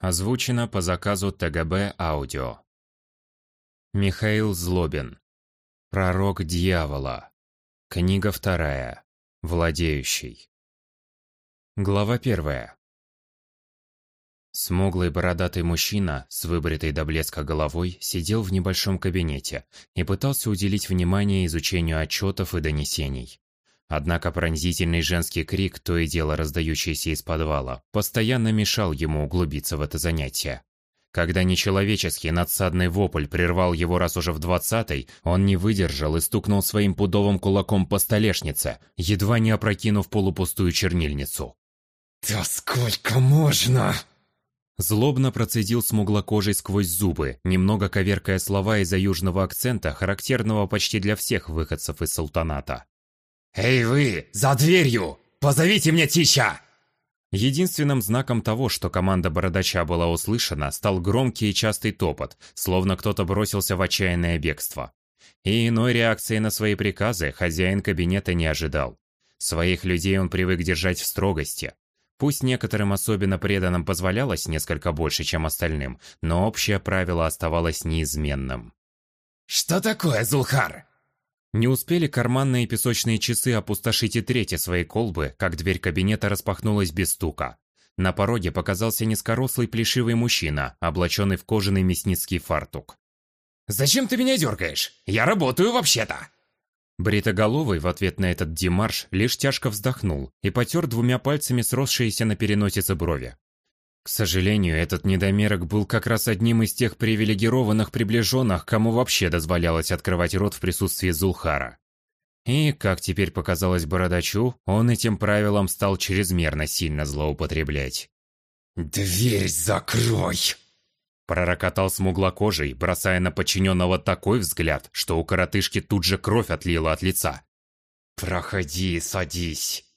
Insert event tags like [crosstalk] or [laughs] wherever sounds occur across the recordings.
Озвучено по заказу ТГБ Аудио. Михаил Злобин. Пророк дьявола. Книга вторая. Владеющий. Глава первая. Смуглый бородатый мужчина с выбритой до блеска головой сидел в небольшом кабинете и пытался уделить внимание изучению отчетов и донесений. Однако пронзительный женский крик, то и дело раздающийся из подвала, постоянно мешал ему углубиться в это занятие. Когда нечеловеческий надсадный вопль прервал его раз уже в двадцатый, он не выдержал и стукнул своим пудовым кулаком по столешнице, едва не опрокинув полупустую чернильницу. «Да сколько можно?» Злобно процедил смуглокожий сквозь зубы, немного коверкая слова из-за южного акцента, характерного почти для всех выходцев из султаната. «Эй вы, за дверью! Позовите мне Тища!» Единственным знаком того, что команда бородача была услышана, стал громкий и частый топот, словно кто-то бросился в отчаянное бегство. И иной реакции на свои приказы хозяин кабинета не ожидал. Своих людей он привык держать в строгости. Пусть некоторым особенно преданным позволялось несколько больше, чем остальным, но общее правило оставалось неизменным. «Что такое, Зулхар?» Не успели карманные песочные часы опустошить и трети своей колбы, как дверь кабинета распахнулась без стука. На пороге показался низкорослый плешивый мужчина, облаченный в кожаный мясницкий фартук. «Зачем ты меня дергаешь? Я работаю вообще-то!» Бритоголовый в ответ на этот демарш лишь тяжко вздохнул и потер двумя пальцами сросшиеся на переносице брови. К сожалению, этот недомерок был как раз одним из тех привилегированных приближенных, кому вообще дозволялось открывать рот в присутствии Зулхара. И, как теперь показалось Бородачу, он этим правилом стал чрезмерно сильно злоупотреблять. «Дверь закрой!» Пророкотал смуглокожий, бросая на подчиненного такой взгляд, что у коротышки тут же кровь отлила от лица. «Проходи, садись!»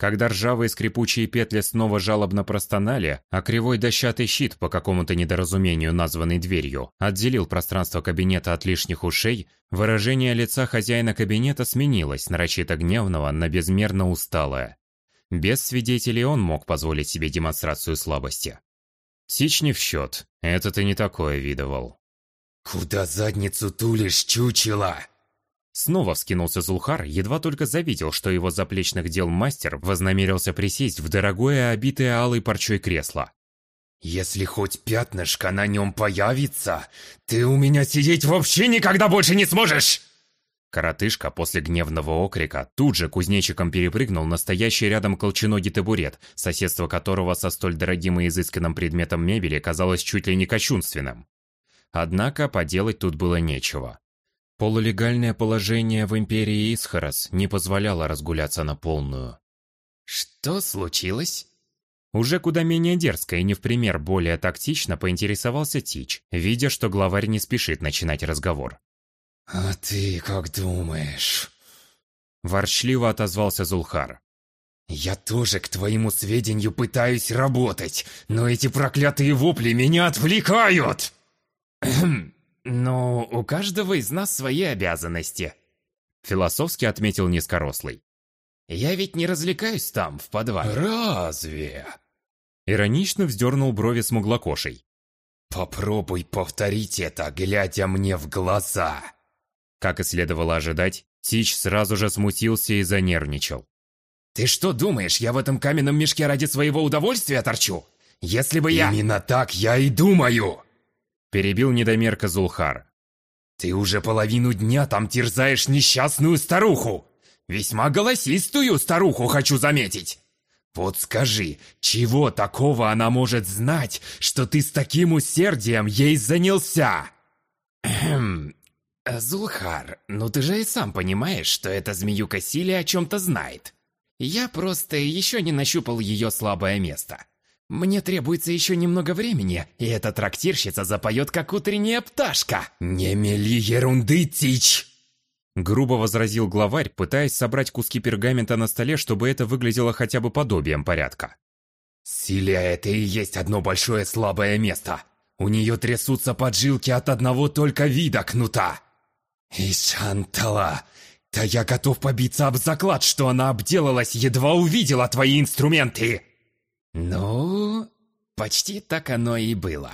Когда ржавые скрипучие петли снова жалобно простонали, а кривой дощатый щит, по какому-то недоразумению названный дверью, отделил пространство кабинета от лишних ушей, выражение лица хозяина кабинета сменилось нарочито гневного на безмерно усталое. Без свидетелей он мог позволить себе демонстрацию слабости. Тич не в счет, это ты не такое видывал. «Куда задницу тулишь, чучело?» Снова вскинулся Зулхар, едва только завидел, что его заплечных дел мастер вознамерился присесть в дорогое, обитое алой парчой кресло. «Если хоть пятнышко на нем появится, ты у меня сидеть вообще никогда больше не сможешь!» Коротышка после гневного окрика тут же кузнечиком перепрыгнул настоящий рядом колченогий табурет, соседство которого со столь дорогим и изысканным предметом мебели казалось чуть ли не кощунственным. Однако поделать тут было нечего. Полулегальное положение в империи Исхарас не позволяло разгуляться на полную. «Что случилось?» Уже куда менее дерзко и не в пример более тактично поинтересовался Тич, видя, что главарь не спешит начинать разговор. «А ты как думаешь?» Ворчливо отозвался Зулхар. «Я тоже, к твоему сведению, пытаюсь работать, но эти проклятые вопли меня отвлекают!» [clears throat] «Но у каждого из нас свои обязанности», — философски отметил низкорослый. «Я ведь не развлекаюсь там, в подвале». «Разве?» Иронично вздернул брови смуглокошей. «Попробуй повторить это, глядя мне в глаза!» Как и следовало ожидать, Тич сразу же смутился и занервничал. «Ты что думаешь, я в этом каменном мешке ради своего удовольствия торчу? Если бы я...» «Именно так я и думаю!» Перебил недомерка Зулхар. «Ты уже половину дня там терзаешь несчастную старуху! Весьма голосистую старуху, хочу заметить! Вот скажи, чего такого она может знать, что ты с таким усердием ей занялся?» «Хм... Зулхар, ну ты же и сам понимаешь, что эта змеюка Сили о чем-то знает. Я просто еще не нащупал ее слабое место. Мне требуется еще немного времени, и эта трактирщица запоет, как утренняя пташка. Не мели ерунды, Тич! Грубо возразил главарь, пытаясь собрать куски пергамента на столе, чтобы это выглядело хотя бы подобием порядка. Силия это и есть одно большое слабое место. У нее трясутся поджилки от одного только вида кнута. И Шантала, да я готов побиться об заклад, что она обделалась, едва увидела твои инструменты. «Ну, Почти так оно и было.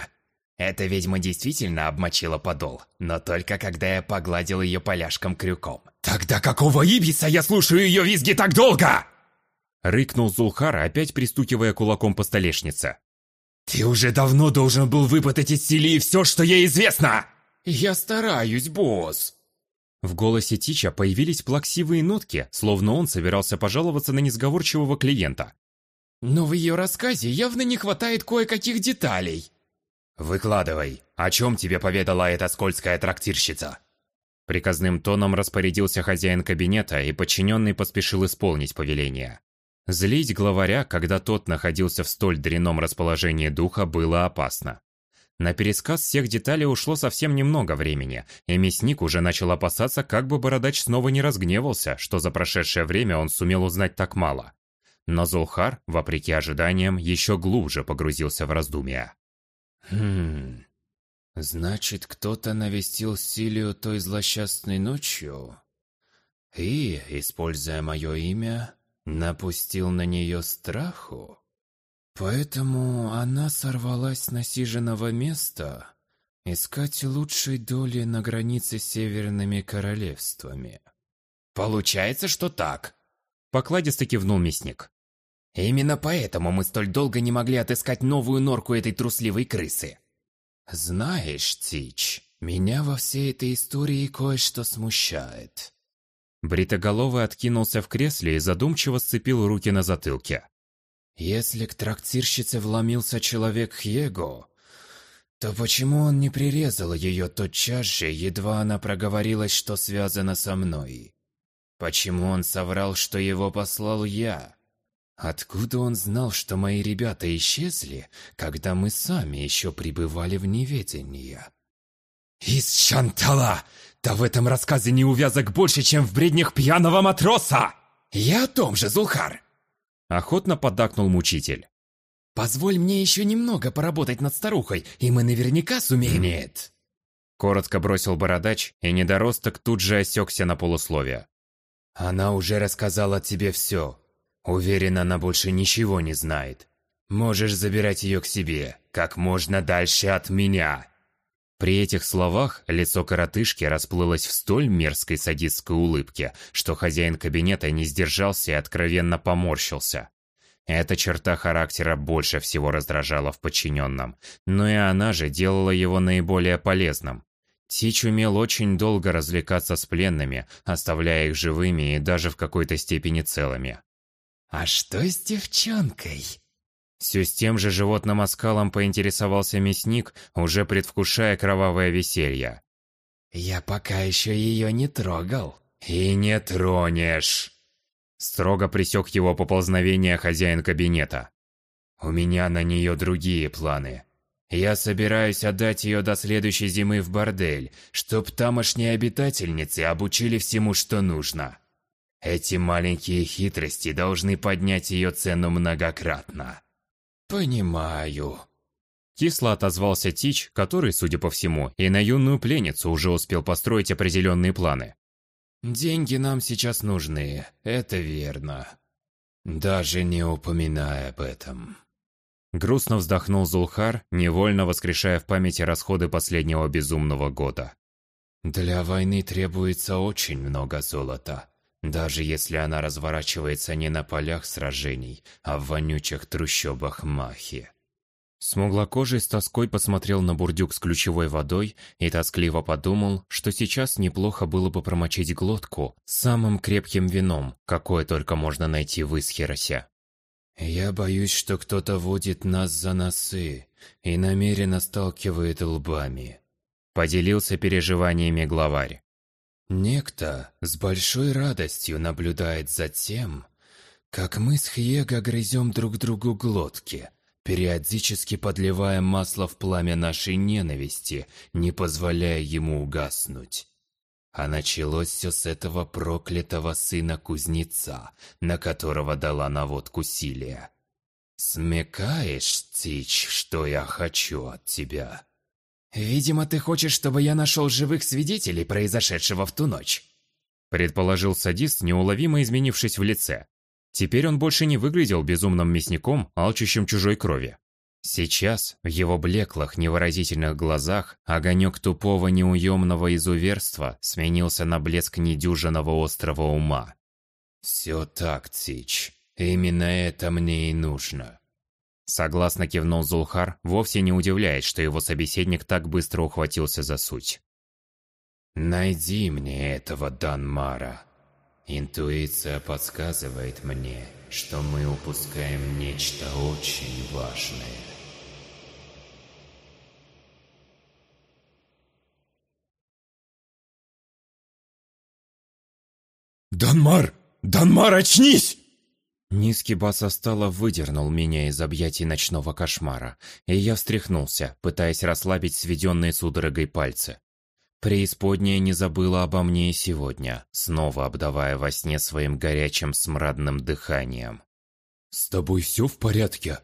Эта ведьма действительно обмочила подол, но только когда я погладил ее поляшком-крюком. «Тогда какого ибиса я слушаю ее визги так долго?» Рыкнул Зулхар, опять пристукивая кулаком по столешнице. «Ты уже давно должен был выпытать из Селии все, что ей известно!» «Я стараюсь, босс!» В голосе Тича появились плаксивые нотки, словно он собирался пожаловаться на несговорчивого клиента. «Но в ее рассказе явно не хватает кое-каких деталей!» «Выкладывай, о чем тебе поведала эта скользкая трактирщица?» Приказным тоном распорядился хозяин кабинета, и подчиненный поспешил исполнить повеление. Злить главаря, когда тот находился в столь дрянном расположении духа, было опасно. На пересказ всех деталей ушло совсем немного времени, и мясник уже начал опасаться, как бы Бородач снова не разгневался, что за прошедшее время он сумел узнать так мало. Но Зулхар, вопреки ожиданиям, еще глубже погрузился в раздумья. «Хм... Значит, кто-то навестил Силию той злосчастной ночью и, используя мое имя, напустил на нее страху?» Поэтому она сорвалась с насиженного места искать лучшей доли на границе с северными королевствами. «Получается, что так», — покладисто кивнул мясник. «Именно поэтому мы столь долго не могли отыскать новую норку этой трусливой крысы». «Знаешь, Тич, меня во всей этой истории кое-что смущает». Бритоголовый откинулся в кресле и задумчиво сцепил руки на затылке. Если к трактирщице вломился человек Хьего, то почему он не прирезал ее тотчас же, едва она проговорилась, что связано со мной? Почему он соврал, что его послал я? Откуда он знал, что мои ребята исчезли, когда мы сами еще пребывали в неведении? «Из Чантала! Да в этом рассказе не увязок больше, чем в бреднях пьяного матроса!» «Я о том же, Зулхар!» Охотно поддакнул мучитель. «Позволь мне еще немного поработать над старухой, и мы наверняка сумеем...» «Нет!» Коротко бросил бородач, и недоросток тут же осекся на полусловие. «Она уже рассказала тебе все. Уверена, она больше ничего не знает. Можешь забирать ее к себе, как можно дальше от меня!» При этих словах лицо коротышки расплылось в столь мерзкой садистской улыбке, что хозяин кабинета не сдержался и откровенно поморщился. Эта черта характера больше всего раздражала в подчиненном, но и она же делала его наиболее полезным. Тич умел очень долго развлекаться с пленными, оставляя их живыми и даже в какой-то степени целыми. «А что с девчонкой?» Все с тем же животным оскалом поинтересовался мясник, уже предвкушая кровавое веселье. «Я пока еще ее не трогал». «И не тронешь!» Строго пресек его поползновение хозяин кабинета. «У меня на нее другие планы. Я собираюсь отдать ее до следующей зимы в бордель, чтоб тамошние обитательницы обучили всему, что нужно. Эти маленькие хитрости должны поднять ее цену многократно». «Понимаю». Кисло отозвался Тич, который, судя по всему, и на юную пленницу уже успел построить определенные планы. «Деньги нам сейчас нужны, это верно. Даже не упоминая об этом». Грустно вздохнул Зулхар, невольно воскрешая в памяти расходы последнего безумного года. «Для войны требуется очень много золота даже если она разворачивается не на полях сражений, а в вонючих трущобах Махи. Смуглокожий с тоской посмотрел на бурдюк с ключевой водой и тоскливо подумал, что сейчас неплохо было бы промочить глотку самым крепким вином, какое только можно найти в Исхеросе. «Я боюсь, что кто-то водит нас за носы и намеренно сталкивает лбами», — поделился переживаниями главарь. Некто с большой радостью наблюдает за тем, как мы с Хьего грызем друг другу глотки, периодически подливая масло в пламя нашей ненависти, не позволяя ему угаснуть. А началось все с этого проклятого сына кузнеца, на которого дала наводку Силия. «Смекаешь, Тич, что я хочу от тебя?» «Видимо, ты хочешь, чтобы я нашел живых свидетелей произошедшего в ту ночь», предположил садист, неуловимо изменившись в лице. Теперь он больше не выглядел безумным мясником, алчущим чужой крови. Сейчас в его блеклых, невыразительных глазах огонек тупого неуемного изуверства сменился на блеск недюжинного острого ума. «Все так, Цич. Именно это мне и нужно». Согласно кивнул Зулхар, вовсе не удивляясь, что его собеседник так быстро ухватился за суть. «Найди мне этого Данмара. Интуиция подсказывает мне, что мы упускаем нечто очень важное». «Данмар! Данмар, очнись!» Низкий бас Астала выдернул меня из объятий ночного кошмара, и я встряхнулся, пытаясь расслабить сведенные судорогой пальцы. Преисподняя не забыла обо мне и сегодня, снова обдавая во сне своим горячим смрадным дыханием. «С тобой все в порядке?»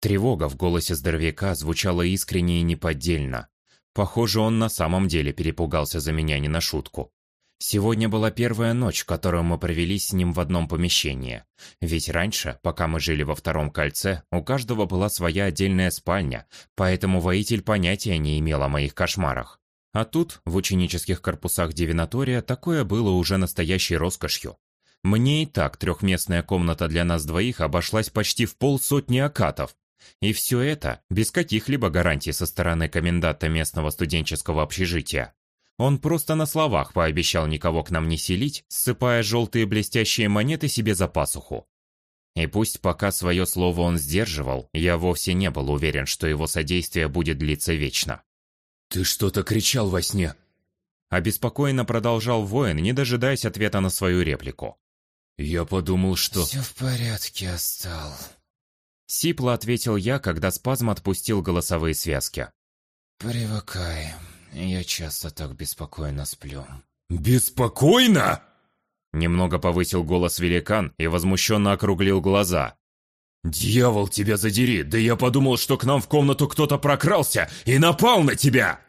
Тревога в голосе здоровяка звучала искренне и неподдельно. Похоже, он на самом деле перепугался за меня не на шутку. Сегодня была первая ночь, которую мы провели с ним в одном помещении. Ведь раньше, пока мы жили во втором кольце, у каждого была своя отдельная спальня, поэтому воитель понятия не имел о моих кошмарах. А тут, в ученических корпусах Девинатория, такое было уже настоящей роскошью. Мне и так трехместная комната для нас двоих обошлась почти в полсотни акатов. И все это без каких-либо гарантий со стороны коменданта местного студенческого общежития. Он просто на словах пообещал никого к нам не селить, ссыпая желтые блестящие монеты себе за пасуху. И пусть пока свое слово он сдерживал, я вовсе не был уверен, что его содействие будет длиться вечно. «Ты что-то кричал во сне?» Обеспокоенно продолжал воин, не дожидаясь ответа на свою реплику. «Я подумал, что...» «Все в порядке, Астал». Сипло ответил я, когда спазм отпустил голосовые связки. «Привыкай. Я часто так беспокойно сплю. «Беспокойно?» Немного повысил голос великан и возмущенно округлил глаза. «Дьявол тебя задери, да я подумал, что к нам в комнату кто-то прокрался и напал на тебя!»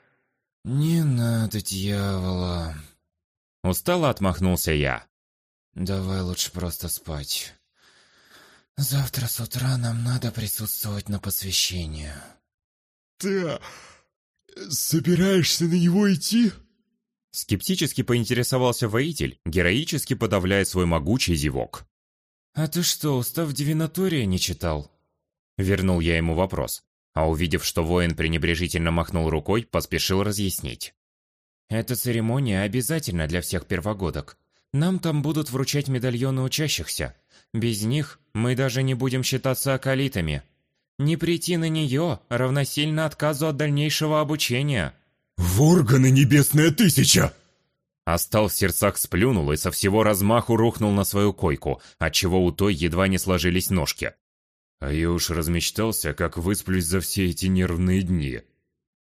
«Не надо дьявола!» Устало отмахнулся я. «Давай лучше просто спать. Завтра с утра нам надо присутствовать на посвящении». «Ты собираешься на него идти?» Скептически поинтересовался воитель, героически подавляя свой могучий зевок. «А ты что, устав Дивинатория не читал?» Вернул я ему вопрос, а увидев, что воин пренебрежительно махнул рукой, поспешил разъяснить. «Эта церемония обязательна для всех первогодок. Нам там будут вручать медальоны учащихся. Без них мы даже не будем считаться акалитами. Не прийти на нее равносильно отказу от дальнейшего обучения. «В органы небесная тысяча!» Астал в сердцах сплюнул и со всего размаху рухнул на свою койку, отчего у той едва не сложились ножки. А я уж размечтался, как высплюсь за все эти нервные дни.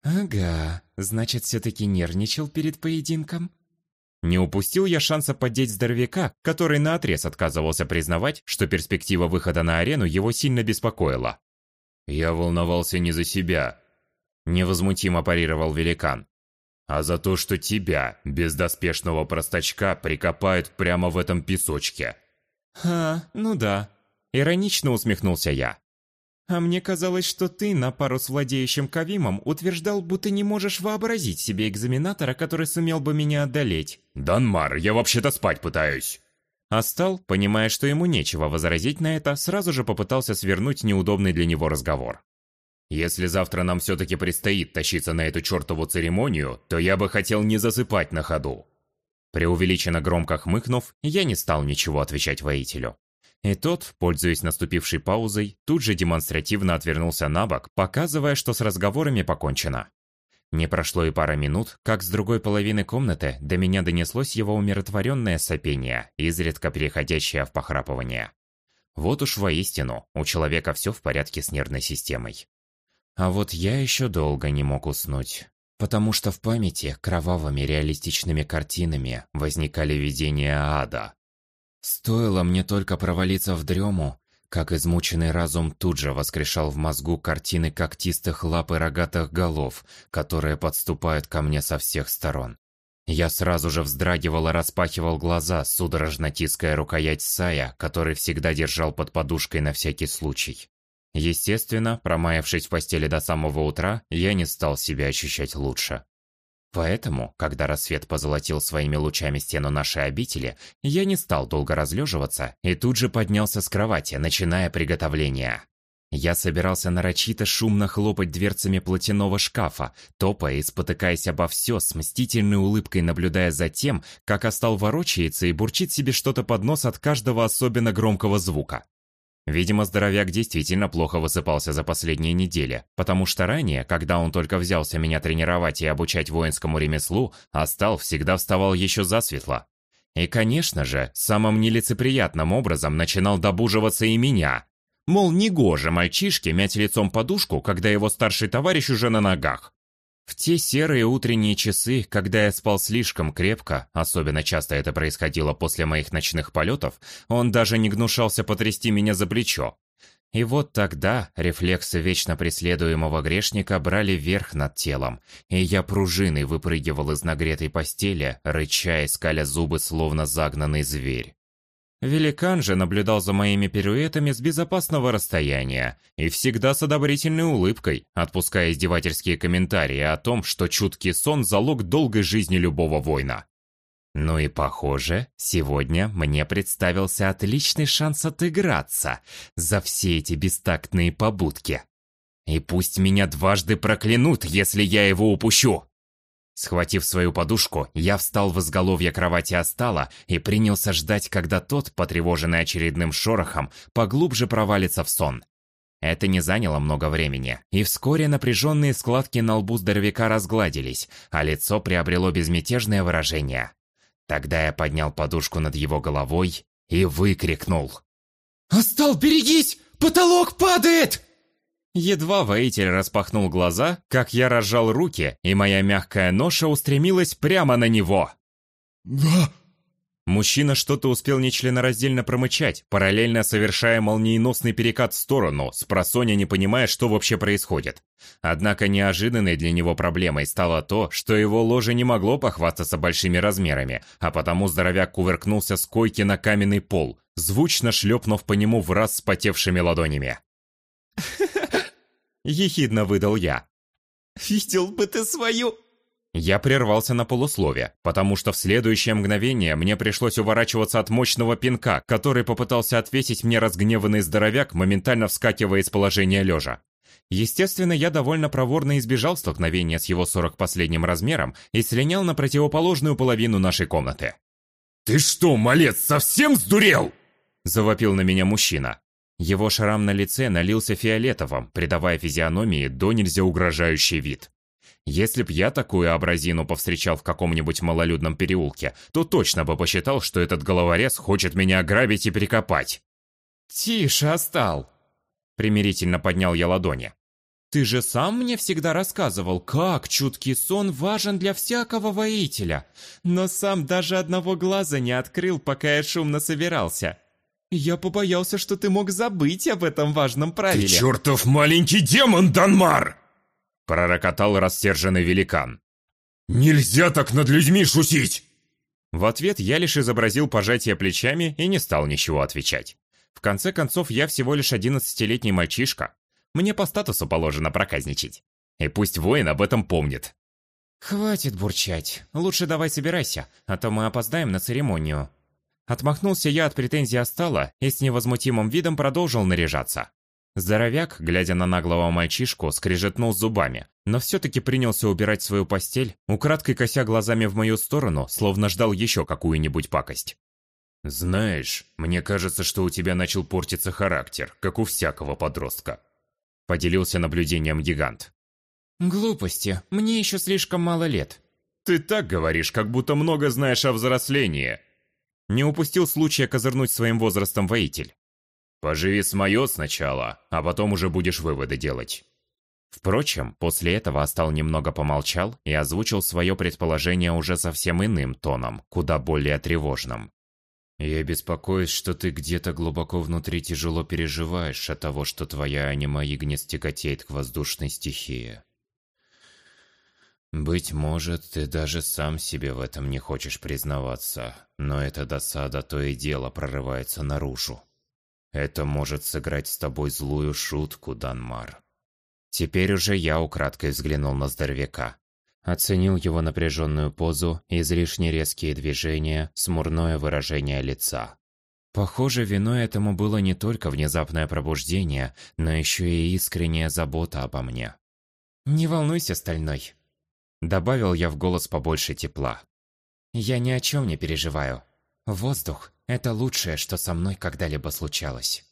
«Ага, значит, все-таки нервничал перед поединком?» Не упустил я шанса поддеть здоровяка, который наотрез отказывался признавать, что перспектива выхода на арену его сильно беспокоила. «Я волновался не за себя», — невозмутимо парировал великан, «а за то, что тебя, бездоспешного простачка, прикопают прямо в этом песочке». «А, ну да», — иронично усмехнулся я. «А мне казалось, что ты на пару с владеющим Кавимом утверждал, будто не можешь вообразить себе экзаменатора, который сумел бы меня одолеть». «Данмар, я вообще-то спать пытаюсь». Астал, понимая, что ему нечего возразить на это, сразу же попытался свернуть неудобный для него разговор. «Если завтра нам все-таки предстоит тащиться на эту чертову церемонию, то я бы хотел не засыпать на ходу». Преувеличенно громко хмыкнув, я не стал ничего отвечать воителю. И тот, пользуясь наступившей паузой, тут же демонстративно отвернулся на бок, показывая, что с разговорами покончено. Не прошло и пара минут, как с другой половины комнаты до меня донеслось его умиротворенное сопение, изредка переходящее в похрапывание. Вот уж воистину, у человека все в порядке с нервной системой. А вот я еще долго не мог уснуть, потому что в памяти кровавыми реалистичными картинами возникали видения ада. Стоило мне только провалиться в дрему, как измученный разум тут же воскрешал в мозгу картины когтистых лап и рогатых голов, которые подступают ко мне со всех сторон. Я сразу же вздрагивал и распахивал глаза, судорожно тиская рукоять Сая, который всегда держал под подушкой на всякий случай. Естественно, промаявшись в постели до самого утра, я не стал себя ощущать лучше. Поэтому, когда рассвет позолотил своими лучами стену нашей обители, я не стал долго разлеживаться и тут же поднялся с кровати, начиная приготовление. Я собирался нарочито шумно хлопать дверцами платяного шкафа, топая и спотыкаясь обо все, с мстительной улыбкой наблюдая за тем, как Остал ворочается и бурчит себе что-то под нос от каждого особенно громкого звука. Видимо, здоровяк действительно плохо высыпался за последние недели, потому что ранее, когда он только взялся меня тренировать и обучать воинскому ремеслу, Остал всегда вставал еще засветло. И, конечно же, самым нелицеприятным образом начинал добуживаться и меня, Мол, негоже мальчишке мять лицом подушку, когда его старший товарищ уже на ногах. В те серые утренние часы, когда я спал слишком крепко, особенно часто это происходило после моих ночных полетов, он даже не гнушался потрясти меня за плечо. И вот тогда рефлексы вечно преследуемого грешника брали верх над телом, и я пружиной выпрыгивал из нагретой постели, рыча и скаля зубы, словно загнанный зверь. Великан же наблюдал за моими пируэтами с безопасного расстояния и всегда с одобрительной улыбкой, отпуская издевательские комментарии о том, что чуткий сон – залог долгой жизни любого воина. Ну и похоже, сегодня мне представился отличный шанс отыграться за все эти бестактные побудки. И пусть меня дважды проклянут, если я его упущу. Схватив свою подушку, я встал в изголовье кровати Остала и принялся ждать, когда тот, потревоженный очередным шорохом, поглубже провалится в сон. Это не заняло много времени, и вскоре напряженные складки на лбу здоровяка разгладились, а лицо приобрело безмятежное выражение. Тогда я поднял подушку над его головой и выкрикнул. «Остал, берегись! Потолок падает!» Едва воитель распахнул глаза, как я разжал руки, и моя мягкая ноша устремилась прямо на него. «Да!» Мужчина что-то успел нечленораздельно промычать, параллельно совершая молниеносный перекат в сторону, с просоня не понимая, что вообще происходит. Однако неожиданной для него проблемой стало то, что его ложе не могло похвастаться большими размерами, а потому здоровяк кувыркнулся с койки на каменный пол, звучно шлепнув по нему в раз спотевшими ладонями. [laughs] Ехидно выдал я. «Видел бы ты свою...» Я прервался на полуслове, потому что в следующее мгновение мне пришлось уворачиваться от мощного пинка, который попытался отвесить мне разгневанный здоровяк, моментально вскакивая из положения лежа. Естественно, я довольно проворно избежал столкновения с его 40 последним размером и слинял на противоположную половину нашей комнаты. «Ты что, малец, совсем сдурел?» Завопил на меня мужчина. Его шрам на лице налился фиолетовым, придавая физиономии до нельзя угрожающий вид. Если б я такую образину повстречал в каком-нибудь малолюдном переулке, то точно бы посчитал, что этот головорез хочет меня ограбить и прикопать. «Тише, остал!» Примирительно поднял я ладони. «Ты же сам мне всегда рассказывал, как чуткий сон важен для всякого воителя, но сам даже одного глаза не открыл, пока я шумно собирался. Я побоялся, что ты мог забыть об этом важном правиле. Ты чертов маленький демон, Данмар! Пророкотал рассерженный великан. Нельзя так над людьми шутить! В ответ я лишь изобразил пожатие плечами и не стал ничего отвечать. В конце концов, я всего лишь одиннадцатилетний мальчишка. Мне по статусу положено проказничать. И пусть воин об этом помнит. «Хватит бурчать. Лучше давай собирайся, а то мы опоздаем на церемонию», Отмахнулся я от претензий Остала и с невозмутимым видом продолжил наряжаться. Здоровяк, глядя на наглого мальчишку, скрежетнул зубами, но все-таки принялся убирать свою постель, украдкой кося глазами в мою сторону, словно ждал еще какую-нибудь пакость. «Знаешь, мне кажется, что у тебя начал портиться характер, как у всякого подростка», — поделился наблюдением гигант. «Глупости, мне еще слишком мало лет». «Ты так говоришь, как будто много знаешь о взрослении», не упустил случая козырнуть своим возрастом воитель. «Поживи с моё сначала, а потом уже будешь выводы делать». Впрочем, после этого Астал немного помолчал и озвучил свое предположение уже совсем иным тоном, куда более тревожным. «Я беспокоюсь, что ты где-то глубоко внутри тяжело переживаешь от того, что твоя анима Игнис тяготеет к воздушной стихии. Быть может, ты даже сам себе в этом не хочешь признаваться, но эта досада то и дело прорывается наружу. Это может сыграть с тобой злую шутку, Данмар. Теперь уже я украдкой взглянул на здоровяка. Оценил его напряженную позу, излишне резкие движения, смурное выражение лица. Похоже, виной этому было не только внезапное пробуждение, но еще и искренняя забота обо мне. «Не волнуйся, Стальной», — добавил я в голос побольше тепла. «Я ни о чем не переживаю. Воздух – это лучшее, что со мной когда-либо случалось».